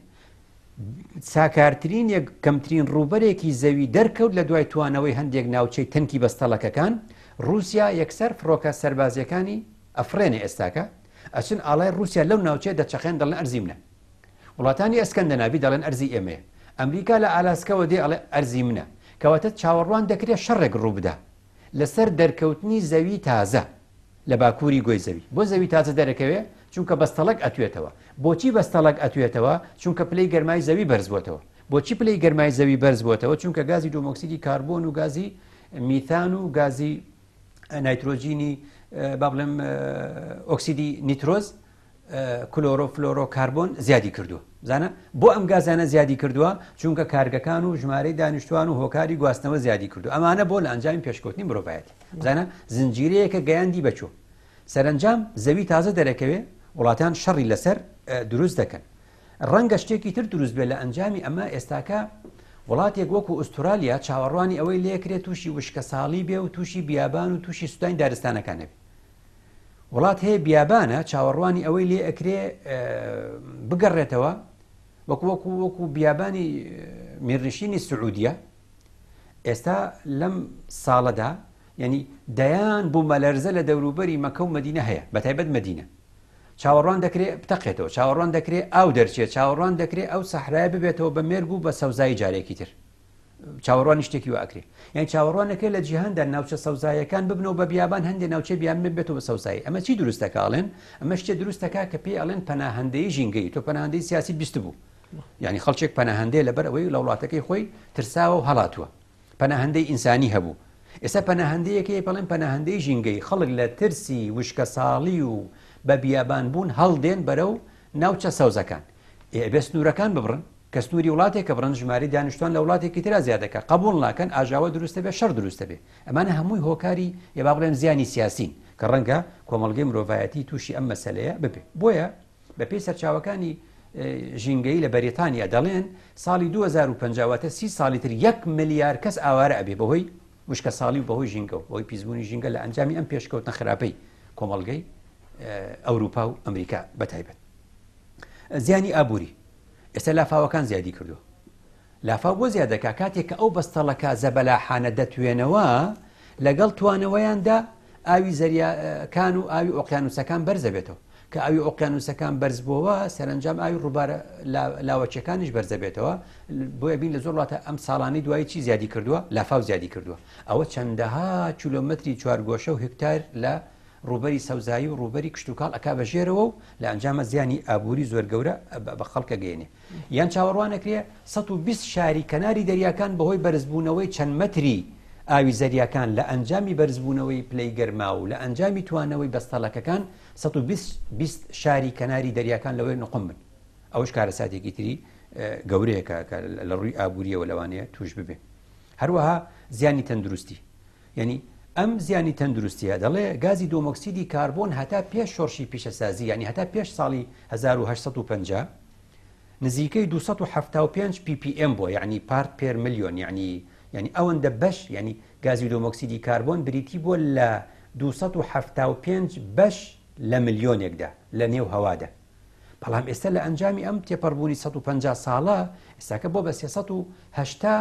ساکارترین یەک کەمترین ڕووبەرێکی زەوی دەرکەوت لە دوای توانەوەی هەندێک ناوچەی تەنکی بەستەڵەکەکان، ڕووسیا یەکسەر فڕۆکە سەربازییەکانی ئەفڕێنێ ئێستاکە ئەچن ئاڵای ڕووسیا لەو ناوچەیە دەچەقێن دەڵێن ئەرزی منە. وڵاتانی ئەسکەندەناڤی دەڵێن ئەرزی ئێمەیە. ئەمریکا لە ئالاسکەوە دێ ئەڵێ ئەرزی منە. کەواتە چاوەڕوان دەکرێ شەڕێک ڕووبدا لەسەر دەرکەوتنی زەوی تازە لە باکووری گۆی زەوی. بۆ زەوی تازە دەرەکەوێ؟ چونکە بەستەڵەک ئەتوێتەوە. بۆچی بەستەڵەک ئەتوێتەوە؟ چونکە پلەی گەرمای زەوی بەرزبووەتەوە. بۆچی پلەی گەرمای زەوی بەرزبووەتەوە؟ چونکە گازی دۆمۆکسیدی کاربۆن و گازی میثان و گازی نایترۆجینی با بڵێم ئۆکسیدی نیترۆز کلۆرۆ فلۆرۆ کاربۆن زیادی کردووە زانە بۆ ئەم گازانە زیادی کردووە چونکە کارگەکان و ژمارەی دانیشتوان و هۆکاری گواستنەوە زیادی کردو ئەمانە بۆ لە ئەنجامی پێشکەوتنی مرۆڤایەتی بزانە زنجیرەیەکە گەیاندی بەچوو سەرنجام زەوی تازە دەرەکەوێ وڵاتان شەڕی لەسەر دروست دەکەن ڕەنگە شتێکی تر دروست بێت لە ئەنجامی ئەمە ئێستاکە وڵاتێک وەکو ئوسترالیا چاوەڕوانی ئەوەی لێکرێت تووشی وشکە ساڵی بێ و تووشی بیابان و تووشی سوودانی دارستانەکانەبێت وڵات هەیە بیابانە چاوەڕوانی ئەوەی لێ ئەکرێ بگەڕێتەوە وەکو وەکو وەکو بیابانی میرنشینی سعودیە ئێستا لەم ساڵەدا ینی دەیان بوو مەلەرزە لە دەوروبەری مەکە و مدینە هەیە بە تایبەت مدینە چاوەڕوان دەکرێت بتەقێتەوە چاوەڕوان دەکرێت ئاو دەرچێت چاوەڕوان دەکرێت ئەو سەحرای ببێتەوە بە مێرگ و بە سەوزایی جارێکی تر چاوەڕوانی شتێکی وا ئەکرێ یان چاوەڕوانەکە لە جیهاندا ناوچە سەوزایەکان ببنەوە بە بیابان هەندێک ناوچە بیان بێتەوە بە سەوزایی ئەمە چی دروستەکەڵێن ئەمە شتێ دروستەکە کە پێی ئەڵێن پەناهندەی ژینگەی تۆ پەناهندەی سیاسی بیست بوو یعنی خەڵچێک پەناهندەیە لەبەر ئەوەی لە وڵاتەکەی خۆی ترساوە و هەڵاتووە پەناهندەی ئینسانی هەبوو ئێستا پەناهندەیەکەی بەڵێن پەناهندەی ژینگەی خەڵک لە ترسی وشکە ساڵی و بە بیابان بوون هەڵدێن بەرە و ناوچە سەوزەکان ئێ ئەبێ سنورەکان ببڕن کە سنوری وڵاتێک کە بڕن ژماری دانیشتوان لە وڵاتێکی ترا زیادەکە قبوڵ ناکەن ئاژاوە دروستە بێ شەڕ دروستە بێ ئەمانە هەمووی هۆکاری یە با بڵێن زیانی سیاسین کە ڕەنگە کۆمەلگەی مرۆڤایەتی تووشی ئەم مەسلەیە ببێ بۆیە بەپێی سەرچاوەکانی ژینگەی لە بەریتانیا دەڵێن ساڵی 2050 واتە سی ساڵی تر یەک ملیار کەس ئاوارە ئەبێ بەهۆی وشکەساڵی و بەهۆی ژینگە و بەهۆی پیسبوونی ژینگە لە ئەنجامی ئەم پێشکەوتنە خراپەی کۆمەڵگەی ئەوروپا و ئەمریکا بەتایبەت زیانی ئابووری ئێستا لافاوەکان زیادی کردو لافاو بۆ زیادەکە کاتێک کە ئەو بەستەڵەکە زەبەلاحانە دەتوێنەوە لەگەڵ توانەوەیاندا ئاوی زەریا کان و ئاوی ئۆقیانوسەکان بەرز دەبێتەوە کە ئاوی ئۆقیانوسەکان بەرزبووەوە سەرنجام ئاوی ڕووبارە لاوەچەکانیش بەرزەبێتەوە بۆ ئەبین لە زۆر وڵاتە ئەم ساڵانی دوایی چی زیادی کردووە لافاو زیادی کردووە ئەوە چەندەها کیلومتری چوارگۆشە و هکتار لە ڕوبەری سەوزایی و ڕوبەری کشتتوکاڵ ئەک بە ژێرەوە و لە ئەنجامە زیانی ئابووری زۆر گەورە بە خەڵکە گەێنێ یان چاوەڕوانەکرێ سەد و بیست شاری کەناری دەریاکان بەهۆی بەرزبوونەوەی چەند مەتری ئاوی زەریاکان لە ئەنجامی بەرزبوونەوەی پلەی گەرما و لە ئەنجامی توانەوەی بەستەڵەکەکان سەد و بیست شاری کەناری دەریاکان لەوەی نوقم بن ئەوەش کارەساتێکی تری گەورەیەکە کە لە ڕووی ئابووریەوە لەوانەیە توش ببێ هەروەها زیانی تەندروستی یعنی ئەم زیانی تەندروستیە دەڵێ گازی دۆمۆکسیدی کاربۆن هەتا پێش شۆرشی پیشەسازی ینی هەتا پێش ساڵی 1950 نزیکەی دوو سەد و حەفتا و پێنج PPM بۆ یعنی پارت پێر ملیۆن یعنی یعنی ئەوەندە بەش یعنی گازی دۆمۆکسیدی کاربۆن بریتی بووە لە دوو سەد و حەفتا و پێنج بەش لە ملیۆنێکدا لە نێو هەوادا بەڵام ئێستا لە ئەنجامی ئەم تێپەڕبوونی سەد و پەنجا ساڵە ئێستاکە بۆ بە سێ سەد و هەشتا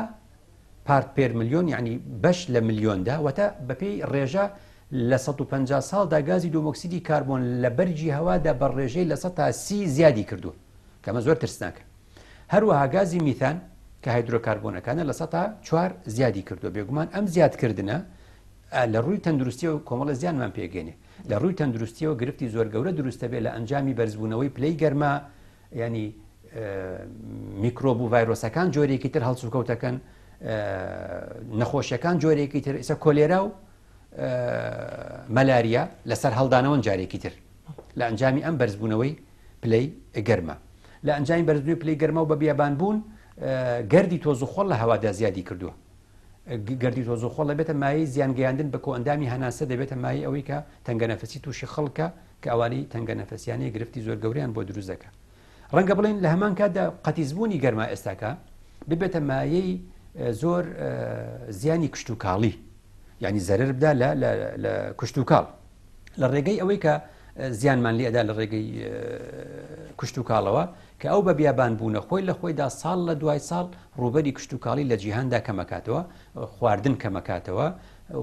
پارت پێر ملیۆن یانی بەش لە ملیۆندا واتە بەپێی ڕێژە لە 150 ساڵدا گازی دۆمۆکسیدی کاربۆن لە بەرگی هەوادا بە ڕێژەی لە 100 تا سی زیادی کردووە کەمە زۆر ترسناکە هەروەها گازی میثان کە هایدرۆکاربۆنەکانە لە 1940 زیادی کردو بێگومان ئەم زیادکردە لە ڕووی تەندروستی و کۆمەڵە زیانمان پێگەێنێ لە ڕووی تەندروستیەوە گرفتی زۆر گەورە دروستە بێ لە ئەنجامی بەرزبوونەوەی پلەی گەرما یانی میکرۆب و ڤایرۆسەکان جۆرێکی تر هەڵسوکەوتەکەن نەخۆشیەکان جۆرێکی تر ئسە کۆلێرا و مەلاریا لەسەر هەڵدانەوەن جارێکی تر لە ئەنجامی ئەم بەرزبوونەوەی پلەی گەرمە لە ئەنجامی بەرزبووی پلی گەرمە و بە بیابان بوون گردی تۆزوخۆڵ لە هەوادا زیادی کردووە گردی تۆزوخۆڵ لە بێتە مای زیانگەیاندن بە کۆئەندامی هەناسە دەبێتە مای ئەوەی کە تەنگەنەفسی تووشی خەڵکە کە ئەوانەی تەنگە نەفەسیانەیە گرفتی زۆر گەوریان بۆ دروست دەکە ڕەنگە بڵین لە هەمان کاتدا قەتیزبوونی گەرما ئێستاکە ببێتە مایەی زۆر زیانی کشت و کاڵی یعنی زەرر بدا لە کشت و کاڵ لە ڕێگەی ئەوەی کە زیانمان لێدا لە ڕێگەی کشت و کاڵەوە کە ئەو بە بیابان بوونە خۆی لە خۆیدا ساڵ لە دوای ساڵ ڕوبەری کشت و کاڵی لە جیهاندا کەمەکاتەوە خواردن کەمەکاتەوە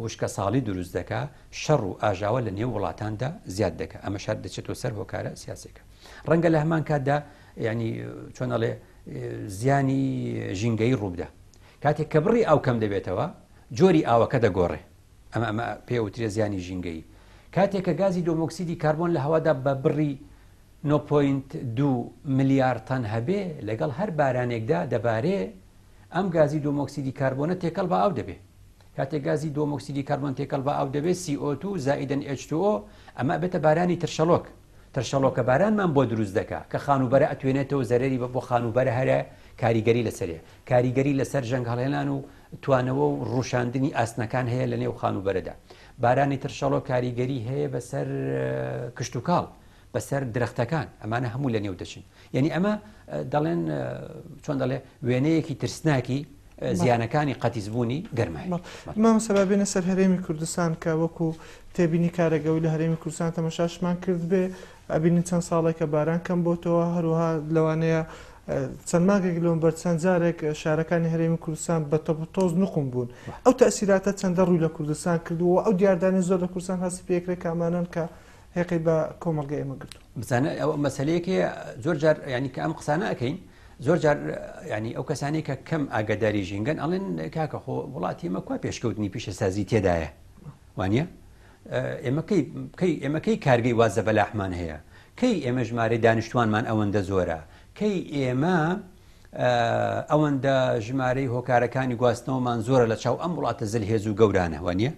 وشکە ساڵی دروست دەکا شەڕ و ئاژاوە لە نێو وڵاتاندا زیاد دەکا ئەمەشات دەچێتەوە سەر هۆکارە سیاسەکە ڕەنگە لە هەمان کاتدا ینی چۆنەڵێ زیانی ژینگەی ڕووبدا کاتێک کە بڕی ئاو کەم دەبێتەوە جۆری ئاوەکە دەگۆڕێ ئەمە ئەمە پێوترێ زیانی ژینگەی کاتێک کە گازی دۆمۆکسیدی کاربۆن لە هەوادا بە بڕی 9.2 ملیار تەن هەبێ لەگەڵ هەر بارانێکدا دەبارێ ئەم گازی دۆمۆکسیدی کاربۆنە تێکەڵ بە ئاو دەبێ کاتێک گازی دووەمۆکسیدی کاربۆن تێکەڵ بە ئاو دەبێت CO2 زائیدەن H2O ئەمە ئەبێتە بارانی ترشەڵۆک ترشەڵۆکە بارانمان بۆ دروست دەکا کە خانوبەرە ئەتوێنێتەوە زەرری بە بۆ خانوبەرە هەرە کاریگەری لەسەرێ کاریگەری لەسەر ژەنگ هەڵێنان و توانەوە و ڕوشاندنی ئاسنەکان هەیە لە نێو خانوبەرەدا بارانی ترشەڵۆ کاریگەری هەیە بەسەر کشتتوکاڵ بەسەر درەختەکان ئەمانە هەموو لە نێو دەچن یعنی ئەمە دەڵێن چۆن دەڵێ وێنەیەکی ترسناکی زیانەکانی قەتیزبوونی گەرمای مام سەبابێنە سەر هەرێمی کوردستان کە وەکو تێبینی کارەگەوی لە هەرێمی کوردستان تەمەشاشمان کرد بێ ئەبینی چەند ساڵێکە باران کەم بۆتەوە هەروها لەوانەیە چەند ماگێک لۆم بەر چەند جارێک شارەکانی هەرێمی کوردستان بە تەپتۆز نقم بوون ئەو تەسیراتە چەندە ڕووی لە کوردستان کردووە ئەو دیاردانی زۆر لە کوردستان هەست پێکرێک کامانەن کە هێقەی بە کۆمەڵگە ئێمە گرتو بزانە ئەوە مەسلەیەکی زۆر جار ینی کە ئەم قسانە ئەەکەین زۆر جار ینی ئەو کەسانی کە کەم ئاگداری ژینگەن ئەڵێن کاکە خۆ وڵاتی ئمە کوا پێشکەوتنی پیشەسازی تێدایە وانە ئێمەکەی ئێمەکەی کارگەی وازە بەلاحمان هەیە کەی ئێمە ژمارە دانیشتوانمان ئەوەندە زۆرە کەی ئێمە ئەوەندە ژمارەی هۆکارەکانی گواستنەوەمان زۆرە لە چاو ئەم وڵاتە زل هێز و گەورانەوە نیە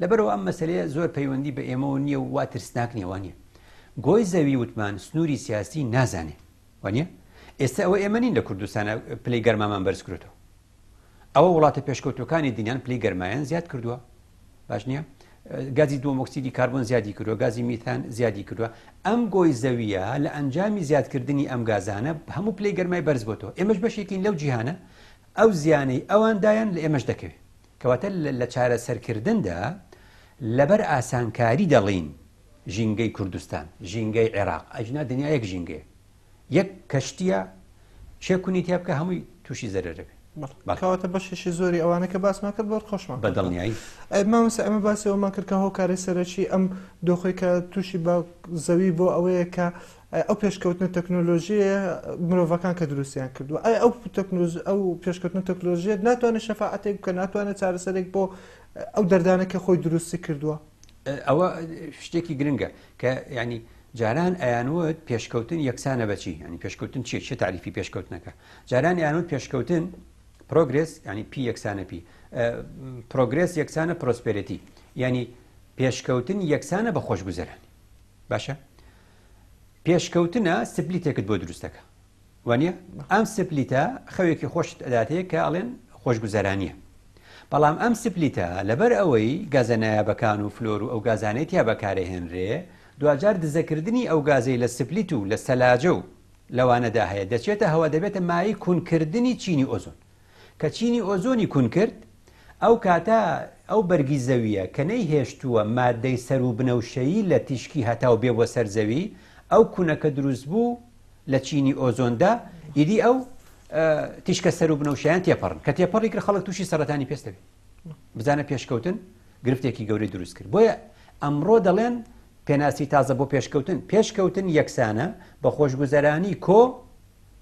لەبەرەوە ئەم مەسلەیە زۆر پەیوەندی بە ئێمەوە نییە و وا ترسناک نیەوە نیە گۆی زەوی وتمان سنووری سیاسی نازانێ وە نیە ئێستا ئەوە ئێمە نین لە کوردستانە پلی گەرمامان بەرزکرێتەوە ئەوە وڵاتە پێشکەوتوەکانی دنیان پلی گەرمایان زیاد کردووە باش نییە گازی دومۆکسسیدی کاربن زیادی کردووە گازی میتان زیادی کردووە ئەم گۆی زەویە لە ئەنجامی زیادکردنی ئەم گازانە هەموو پلی گەرمای بەرز بۆتەوە ئێمەش بەشێکین لەو جیهانە ئەو زیانەی ئەواندایان لە ئێمەش دەکەوێت کەواتە لە چارەسەرکردندا لەبەر ئاسانکاری دەڵین ژینگەی کوردستان ژینگەی عێراق ئەجنا دنیا یەک ژینگەیە یەک کەشتیە چێ کونی تیا بکە هەمووی تووشی زەرەرەبێ بەڵکەواتە بەشێکی زۆری ئەوانە کە باسمان کرد بۆر خۆشمان بە دڵنیایی مامەسە ئەمە باسی ئەومان کرد کە هۆکاری سەرەکی ئەم دۆخی کە تووشی بە زەوی بۆ ئەوەیە کە ئەو پێشکەوتنە تەکنۆلۆژیە مرۆڤەکان کە دروستیان کردووە ئەی ئەو تەکنۆز ئەو پێشکەوتنە تەکنۆلۆژیت ناتوانێت شەفاعتێک بکە ناتوانێت چارەسەرێک بۆ ئەو دەردانە کە خۆی دروستی کردووە ئەوە شتێکی گرنگە کە ینی جاران ئەیانوت پێشکەوتن یەکسانە بە چی ینی پێشکەوتن چیە چێ تعریفی پێشکەوتنەکە جاران ئەیانوت پێشکەوتن پرۆگرس ینی پی یەکسانە پی پرۆگرس یەکسانە پرۆسپێرەتی ینی پێشکەوتن یەکسانە بە خۆشگوزەرانی باشە پێشکەوتنە سپلیتێکت بۆ دروستەکە وانیە؟ ئەم سپلیتە خەوێکی خۆشت ئەداتێ کە ئەڵێن خۆشگوزەرانیە. بەڵام ئەم سپلیتە لەبەر ئەوەی گازە نایابەکان و فلۆر و ئەو گازانەی تیا بەکارەهێنرێ دواجار دزەکردنی ئەو گازەی لە سپلیت و لە سەلاجە و لەوانەدا هەیە دەچێتە هەوا دەبێتە مایەی کونکردنی چینی ئۆزۆن کە چینی ئۆزۆنی کون کرد ئەو کاتە ئەو بەرگی زەویە کە نەیهێشتووە مادەی سەر و بنەوشەیی لە تیشکی هەتاو بێ بۆ سەر زەوی ئەو کونەکە دروست بوو لە چینی ئۆزۆندا ئیدی ئەو تیشکە سەر و بنەوشیان تێپەڕن کە تێپەڕی کرد خەڵک تووشی سەرەتانی پێستەبێت بزانە پێشکەوتن گرفتێکی گەورەی دروست کرد بۆیە ئەمڕۆ دەڵێن پێناسی تازە بۆ پێشکەوتن پێشکەوتن یەکسانە بە خۆشگوزەرانی کۆ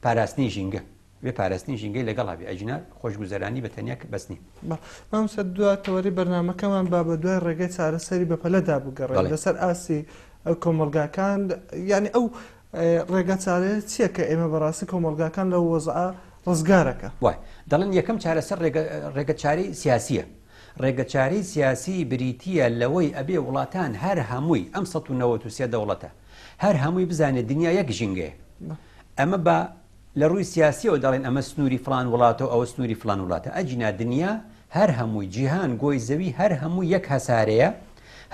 پاراستنی ژینگە وێ پارستنی ژینگەی لەگەڵا بێ ئەجنە خۆشگوزەرانی بە تەنیا ک بەس نی. بەڵ ماموستا دوا تەوەری بەرنامەکەمان با بە دوای ڕێگای چارەسەری بە پەلە دا بگەڕێین بەڵێ. لەسەر ئاستی کۆمەڵگاکان یانی ئەو ڕێگا چارەیە چیە کە ئێمە بە ڕاستی کۆمەڵگاکان لەو وەزعە ڕزگارەکا؟ وای دەڵێن یەکەم چارەسەر ڕێگە ڕێگە چارەی سیاسیە ڕێگە چارەی سیاسی بریتیە لەوەی ئەبێ وڵاتان هەر هەمووی ئەم سەد و نەوەت و سێ دەوڵەتە هەر هەمووی بزانێ دنیا یەک ژینگەیە بەڵ. ئەمە با لە ڕووی سیاسیەوە دەڵێن ئەمە سنوری فڵان وڵاتە و ئەوە سنوری فڵان وڵاتە ئەگینا دنیا هەر هەمووی جیهان گۆی زەوی هەر هەمووی یەک هەسارەیە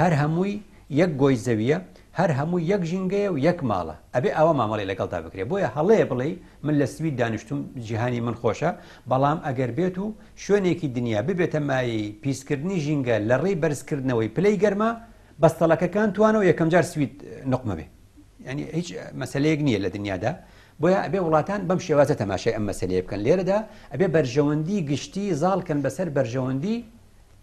هەر هەمووی یەک گۆی زەویە هەر هەمووی یەک ژینگەیە و یەک ماڵە ئەبێ ئاوا مامەڵەی لەگەڵدا بکرێ بۆیە هەڵەیە بڵێی من لە سوید دانیشتوم جیهانی من خۆشە بەڵام ئەگەر بێت و شوێنێکی دنیا ببێتە مایەی پیسکردنی ژینگە لە ڕێی بەرزکردنەوەی پلەی گەرما بەستەڵەکەکان توانەوە یەکەم جار سوید نوقمبێ. ینی هیچ مەسلەیەک نییە لە دنیادا بۆیە ئەبێ وڵاتان بەم شێوازە تەماشای ئەم مەسلەیە بکەن لێرەدا ئەبێ بەرژەوەندی گشتی زاڵکەن بەسەر بەرژەوەندی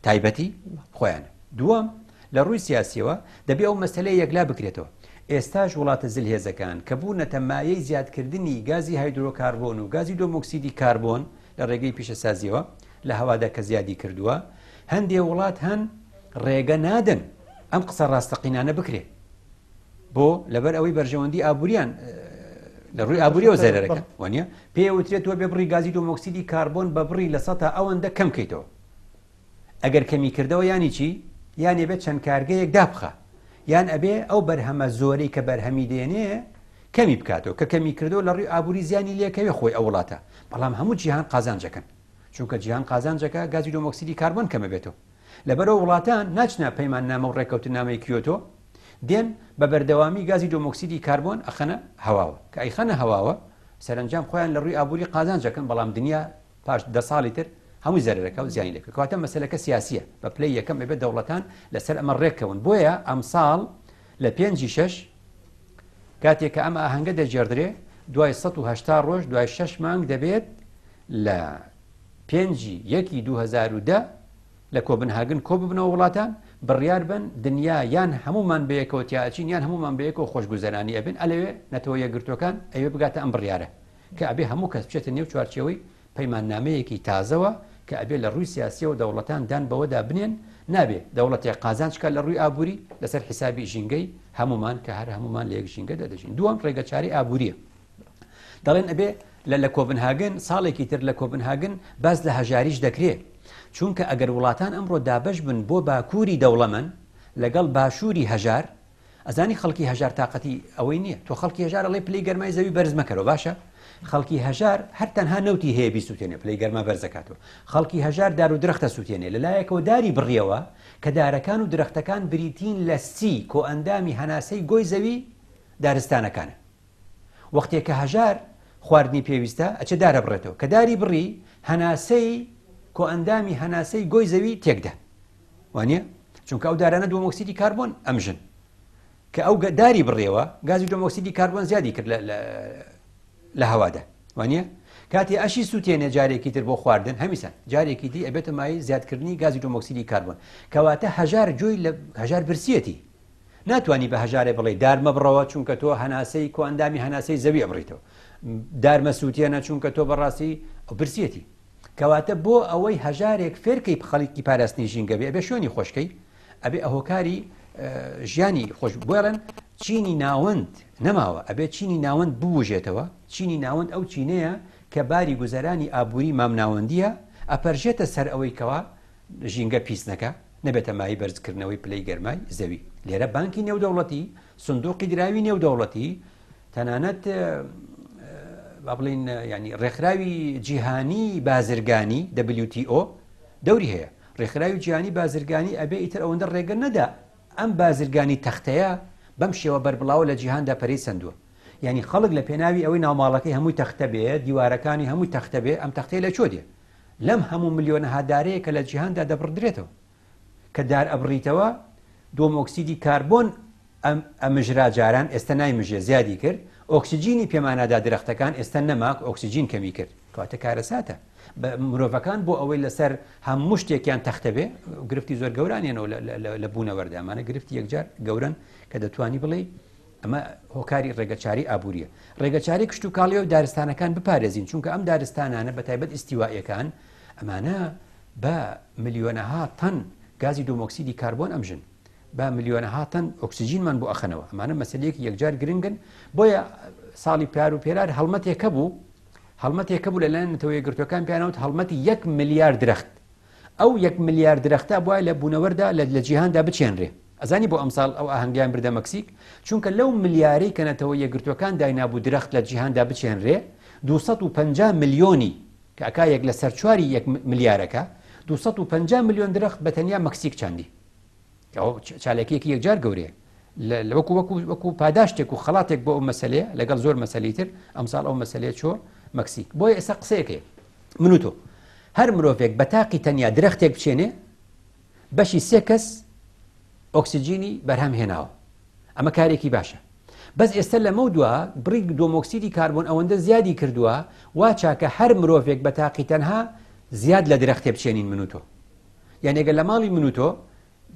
تایبەتی خۆیان دووەم لە ڕووی سیاسیەوە دەبێ ئەو مەسلەی یەکلا بکرێتەوە ئێستاش وڵاتە زل هێزەکان کە بوو نەتەمایەی زیادکردنی گازی هایدرۆکاربۆن و گازی دۆمۆکسیدی کاربۆن لە ڕێگەی پیشەسازیەوە لە هەوادا کە زیادی کردووە هەندێ وڵات هەن ڕێگە نادەن ئەم قسە ڕاستەقینانە بکرێت بۆ لەبەر ئەوەی بەرژەوەندی ئابووریان لە ڕووی ئابووریەوە زەرەکە وانە پێوترێت وە بێ بڕی گازی دۆمۆکسیدی کاربۆن بە بڕی لە سە تا ئەوەندە کەم کەیتەوە ئەگەر کەمی کردەوە ینی چی یان ێبێت چەند کارگەیەک دابخە یان ئەبێ ئەو بەرهەمە زۆری کە بەرهەمی دێنێ کەمی بکاتەوە کە کەمی کردو لە ڕووی ئابووری زیانی لەکەوێ خۆی ئەو وڵاتە بەڵام هەموو جیهان قازانجەکەن چونکە جیهان قازانجەکە گازی دۆمۆکسیدی کاربن کەمە بێتەوە لەبەرئەوە وڵاتان ناچنە پەیماننامە و ڕێککەوتننامەی کیۆتۆ، دێن بە بەردەوامی گازی دۆمۆکسیدی کاربۆن ئەخەنە هەواوە، کە ئەیخەنە هەواوە سەرەنجام خۆیان لە ڕووی ئابووری قازانج ئەکەن، بەڵام دنیا پاش دە ساڵی تر هەمووی زەرەرەکە و زیانی لێکەوێت، کەواتە مەسەلەکە سیاسییە، بە پلەی یەکەم ئەبێت دەوڵەتان لەسەر ئەمە ڕێککەون، بۆیە ئەمساڵ لە پێنج ی شەش کاتێک کە ئەم ئاهەنگە دەگێڕدرێت دوای سەد و هەشتا ڕۆژ دوای شەش مانگ دەبێت لە پێنج ی یەکی دوو هەزار و دە لە کۆبنهاگن کۆببنەوە وڵاتان بڕیار بەن دنیا یان هەموومان بەیەکەوە تیاچین یان هەموومان بەیەکەوە خۆشگوزەرانی ئەبن ئەلەوێ نەتەوە یەکگرتوەکان ئەوێ بگاتە ئەم بڕیارە کە ئەبێ هەموو کەس بچێتە نێو چوارچێوەی پەیماننامەیەکی تازەوە کە ئەبێ لە ڕووی سیاسیەوە دەوڵەتان دان بەوەدا بنێن نابێ دەوڵەتێک قازانچکە لە ڕووی ئابووری لەسەر حیسابی ژینگەی هەمومان کە هەر هەمومان لە یەک ژینگەدا دەژین دووەم ڕێگەچاری ئابووریە دەڵێن ئەبێ لە لە کۆڤنهاگن ساڵێکی تر لە کۆڤنهاگن باس لە هەژاریش دەکرێ چونکە ئەگەر وڵاتان ئەمڕۆ دابش بن بۆ باکووری دەوڵەمەن لەگەڵ باشووری هەژار ئەزانی خەڵکی هەژار تااقەتی ئەوەی نییە تۆ خەڵکی هەژار ئەڵی پلی گەرمای زەوی بەرز مەکەەوە باشە خەڵکی هەژار هەر تەنها نوتی هەیە بیسووتێنێ پلی گەرما بەرزەکاتەوە خەڵکی هەژار دار و درختە سووتێنێ لەلایەکەوە داری بڕیەوە کە دارەکان و درختەکان بریتین لە سی کۆئەندامی هەناسەی گۆی زەوی دارستانەکانە وەختێ کە هەژار خواردنی پێویستە ئەچێ دارە بڕێتەوە کە داری بڕی هەناسەی کۆئەندامی هەناسەی گۆی زەوی تێکدا وانە چونکە ئەو دارانە دومۆکسیدی کاربۆن ئەمژن کە ئەو گەداری بڕێەوە گازی دۆمۆکسیدی کاربۆن زیادی کرد لە هەوادا وانە کاتی ئەشی سووتێنە جارێکی تر بۆ خواردن هەمیسا جارێکی دی ئەبێتە مای زیادکردنی گازی دۆمۆکسیدی کاربن کەواتە هەژار جوی لە هەژار برسیەتی ناتوانی بە هەژارێ بڵێی دار مەبڕەوە چونکە تۆ هەناسەی کۆ ئەندامی هەناسەی زەوی ئەبڕیتەوە دار مەسووتێنە چونکە تۆ بەڕاستی ئەو برسیەتی کەواتە بۆ ئەوەی هەژارێک فێرکەی خەڵکی پاراستنی ژینگە بێ بێ شوێنی خۆشکەی ئەبێ ئەهۆکاری ژیانی خۆش بڵێن چینی ناوەند نەماوە ئەبێ چینی ناوەند بوژێتەوە چینی ناوەند ئەو چینەیە کە باری گوزەرانی ئابووری مامناوەندیە ئەپەرژێتە سەر ئەوەی کەوا ژینگە پیسنەکە نەبێتە مایەی بەرزکردنەوەی پلەی گەرمای زەوی لێرە بانکی نێودەوڵەتی سندوقی دراوی نێودەوڵەتی تەنانەت با بڵین ینی ڕێکخراوی جیهانی بازرگانی WTO دەوری هەیە ڕێکخراوی جیهانی بازرگانی ئەبێ ئیتر ئەوەندە ڕێگە نەدا ئەم بازرگانی تەختەیە بەم شێوە بەربڵاوە لە جیهاندا پەری سندووە ینی خەڵک لە پێناوی ئەوەی ناوماڵەکەی هەمووی تەختە بێ دیوارەکانی هەمووی تەختە بێ ئەم تەختەی لە چۆ دێ لەم هەموو ملیۆنەها دارەیە کە لە جیهاندا دەبڕدرێتەوە کە دار ئەبڕیتەوە دۆمۆکسیدی کاربۆن ئەمژرا جاران ئێستا نایمژێ زیادی کرد ئۆکسسیجینی پێمانادا درەختەکان ئێستا نەماک ئۆکسسیجین کەمی کرد کەواتە کارەساتە مرۆڤەکان بۆ ئەوەی لەسەر هەموو شتێکیان تەختە بێ گرفتی زۆر گەورانیانەوە لە بوونەوەردامانە گرفتی یەکجار گەورن کە دەتوانی بڵێ ئەمە هۆکاری ڕێگەچارەی ئابوورییە، ڕێگەچارەی کشتوکاڵییەو دارستانەکان بپارێزین، چونکە ئەم دارستانانە بەتایبەت ئیستیوائیەکان ئەمانە بە ملیۆنەها تەن گازی دۆمۆکسیدی کاربۆن ئەمژن. بە ملیۆنە هاتەن ئۆکسسیجینمان بۆ ئەخەنەوە ئەمانە مەسلەیەکی یەکجار گرنگن بۆیە ساڵی پیار و پێرار هەڵمەتێکە بوو هەڵمەتێکە بوو لەلایەن نەتەوە یەکگرتوەکان پیانەوت هەڵمەتی یەک ملیار درەخت ئەو یەک ملیار درەختە بواە لە بوونەوەردا لە جیهاندا بچێنرێ ئەزانی بۆ ئەمساڵ ئەو ئاهەنگەیان بردە مەکسیک چونکە لەو ملیارەی کە نەتەوە یەکگرتوەکان داینابوو درەخت لە جیهاندا بچێنرێ دوو سەد و پەنجا ملیۆنی کە ئەکا یەک لەسەر چواری یەک ملیارەکە دوو سەد و پەنجا ملیۆن درەخت بە تەنیا مەکسیک چاندی ئەو چالاکیەکی یەکجار گەورەیە لە وەکو وەکو وەکو پاداشتێک و خەڵاتێک بۆ ئەو مەسلەیە لەگەڵ زۆر مەسلی تر ئەمساڵ ئەو مەسلەیە چۆ مەکسیک بۆیە ئێستا قسەیەکەیە من و تۆ هەر مرۆڤێک بە تاقی تەنیا درەختێک بچێنێ بەشی سێ کەس ئۆکسجینی بەرهەم هێناوە ئەمە کارێکی باشە بەس ئێستا لەمە و دوا بڕی دۆمۆکسیدی کاربوون ئەوەندە زیادی کردووە وا چاکە هەر مرۆڤێک بە تاقی تەنها زیاد لە درەختێ بچێنین من و تۆ یان ئێگە لە ماڵی من و تۆ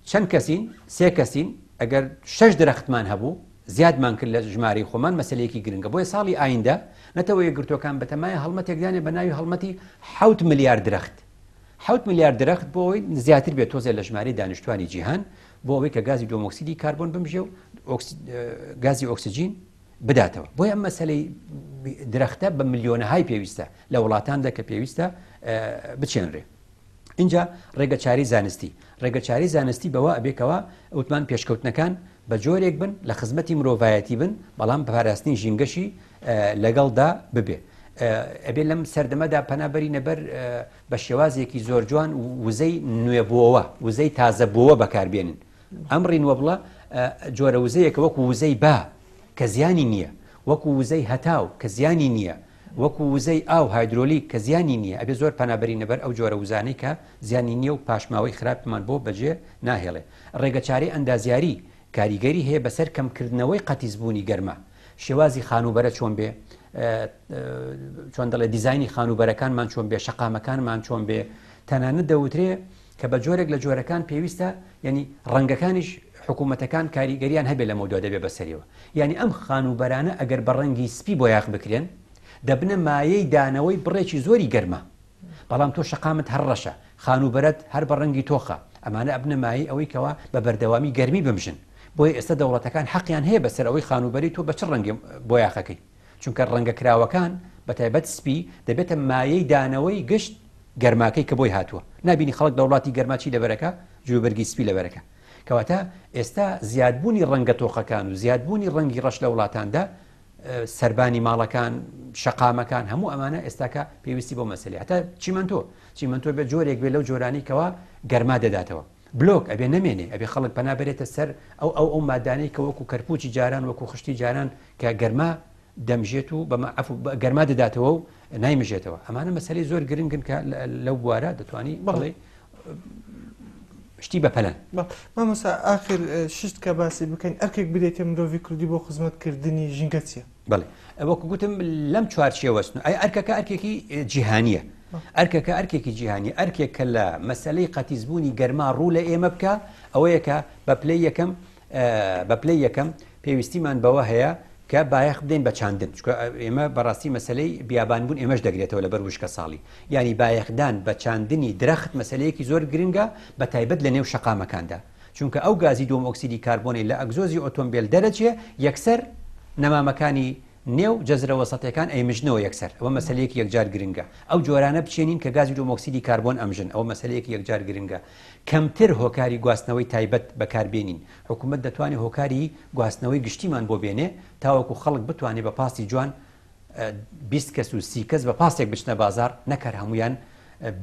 چەند کەسین سێ کەسین ئەگەر شش درەختمان هەبوو زیادمان کرد لە ژماری خۆمان مەسلەیەکی گرنگە بۆیە ساڵی ئایندە نەتەوە یەکگرتوەکان بەتەمای هەڵمەتێکدانێ بە ناوی هەڵمەتی حوت ملیار درەخت حەوت ملیار درەخت بۆ ئەوەی زیاتر بێت تۆزێ لە ژماری دانیشتوانی جیهان بۆ ئەوەی کە گازی دۆمۆکسیدی کاربن بمژێ و گازی ئۆکسسیجین بداتەوە بۆ ئەم مەسلەی درەختە بە ملیۆنەهای پێویستە لە وڵاتاندا کە پێویستە بچێنرێ اینجا ڕێگەچاری زانستی ڕێگەچاری زانستی بەوە ئەبێکەوە ئەوتمان پێشکەوتنەکان بە جۆرێک بن لە خزمەتی مرۆڤایەتی بن بەڵام پاراستنی ژینگەشی لەگەڵدا ببێ ئەبێ لەم سەردەمەدا پەنابەری نەبەر بە شێوازێکی زۆر جوان وزەی نوێبووەوە وزەی تازە بووە بەکاربێنن ئەم ڕینوە بڵە جۆرە وزەیەکە وەکو وزەی با کە زیانی نییە وەکو وزەی هەتاو کە زیانی نییە وەکو وزەی ئاو هایدرۆلیک کە زیانی نییە ئەبێ زۆر پەنابەرینە بەر ئەو جۆرە وزانەی کە زیانی نییە و پاشماوەی خراپمان بۆ بەجێ ناهێڵێ ڕێگەچارەی ئەندازیاری کاریگەری هەیە بەسەر کەمکردنەوەی قەتیزبوونی گەرما شێوازی خانووبەرە چۆن بێ چۆن دەڵێ دیزایانی خانووبەرەکانمان چۆن بێ شقامەکانمان چۆن بێ تەنانەت دەوترێ کە بە جۆرێک لە جۆرەکان پێویستە ینی ڕەنگەکانیش حکوومەتەکان کاریگەریان هەبێ لە مەودوا دەبێ بەسەریەوە یعنی ئەم خانووبەرانە ئەگەر بە ڕەنگی سپی بۆ یاخ بکرێن دەبنە مایەی دانەوەی بڕێکی زۆری گەرمە بەڵام تۆ شەقامت هەر ڕەشە، خانووبەرەت هەر بە ڕەنگی تۆخە، ئەمانە ئەبنە مایەی ئەوەی کەوا بە بەردەوامی گەرمی بمژن، بۆیە ئێستا دەوڵەتەکان حەقیان هەیە بەسەر ئەوەی خانووبەرەی تۆ بە چ ڕەنگە بۆیاخەکەی، چونکە ڕەنگە کراوەکان بە تایبەت سپی دەبێتە مایەی دانەوەی گشت گەرماکەی کە بۆی هاتووە، نابینی خەڵک لە وڵاتی گەرما چی لەبەرەکە جلوبەرگی سپی لەبەرەکە، کەواتە ئێستا زیادبوونی ڕەنگە تۆخەکان و زیادبوونی ڕەنگی ڕەش لە وڵاتاندا سربانی ماڵەکان شقامەکان هەموو ئەمانە ئێستاکە پێویستی بۆ مەسلی هەتا چیمەندۆ چیمەندۆ بێت جۆرێک بێت لەو جۆرانی کەەوە گەرما دەداتەوە بلۆک ئەبێ نمێنێ ئەبێ خەڵک پەنا بێتە سەر ئەو ئەو ئەو مادانەی کە وەکو کەرپوچی جاران وەکو خشتی جاران کە گەرما دەمژێت و بەمە گەرما دەداتەوە و نایمژێتەوە ئەمانە مەسەری زۆر گرنگن کە لەو بوارە دەتوانی بڵێ شتی بەپەلەن مامۆسا ئاخر شت کە باسی بکەین ئەرکێک بدێتە مرۆڤی کوردی بۆ خزمەتکردنی ژینگە چیە بڵێ ئەوەکو گوتم لەم چوارچێوەستن ئەی ئەرکەکە ئەرکێکی جیهانیە ئەرکەکە ئەرکێکی جیهانی ئەرکێک کە لە مەسلەی قەتیزبوونی گەرما ڕوو لە ئێمە بکە ئەوەیەکە بە پلەی یەکەم بە پلەی یەکەم پێویستیمان بەوە هەیە کە بایەخ بدەین بە چاندن چکە ئێمە بەڕاستی مەسلەی بیابان بوون ئێمەش دەگرێتەوە لەبەر وشکە ساڵی ینی بایەخدان بە چاندنی درەخت مەسلەیەکی زۆر گرنگە بە تایبەت لە نێو شقامەکاندا چونکە ئەو گازی دوم ئۆکسیدی کاربۆنی لە ئەگزۆزی ئۆتۆمبیل دەرەچێ یەکسەر نەمامەکانی نێو جەزرەوە سەتەکان ئەیمژنەوە یەکسەر ئەوە مەسلەیەکی یەکجار گرنگە ئەو جۆرانە بچێنین کە گازی دۆمۆکسیدی کاربۆن ئەمژن ئەوە مەسلەیەکی یەکجار گرنگە کەمتر هۆکاری گواستنەوەی تایبەت بەکاربێنین، حکومەت دەتوانێ هۆکاری گواستنەوەی گشتیمان بۆ بێنێ تاوەکو خەڵک بتوانێ بە پاستی جوان بیست کەس و سی کەس بە پاسێک بچنە بازاڕ نەک هەر هەموویان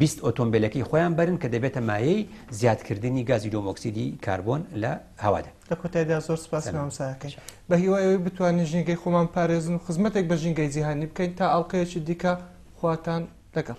بیست ئۆتۆمبیلەکەی خۆیان بەرن کە دەبێتە مایەی زیادکردنی گازی دۆمۆکسیدی کاربۆن لە هەوادا لە کۆتایدا زۆر سپاس مامساکەی بە هیوای ئەوەی بتوانین ژینگەی خۆمان پارێزن و خزمەتێک بە ژینگەی جیهانی بکەین تا ئەڵلقەیەکی دیکە خواتان لەگەڵ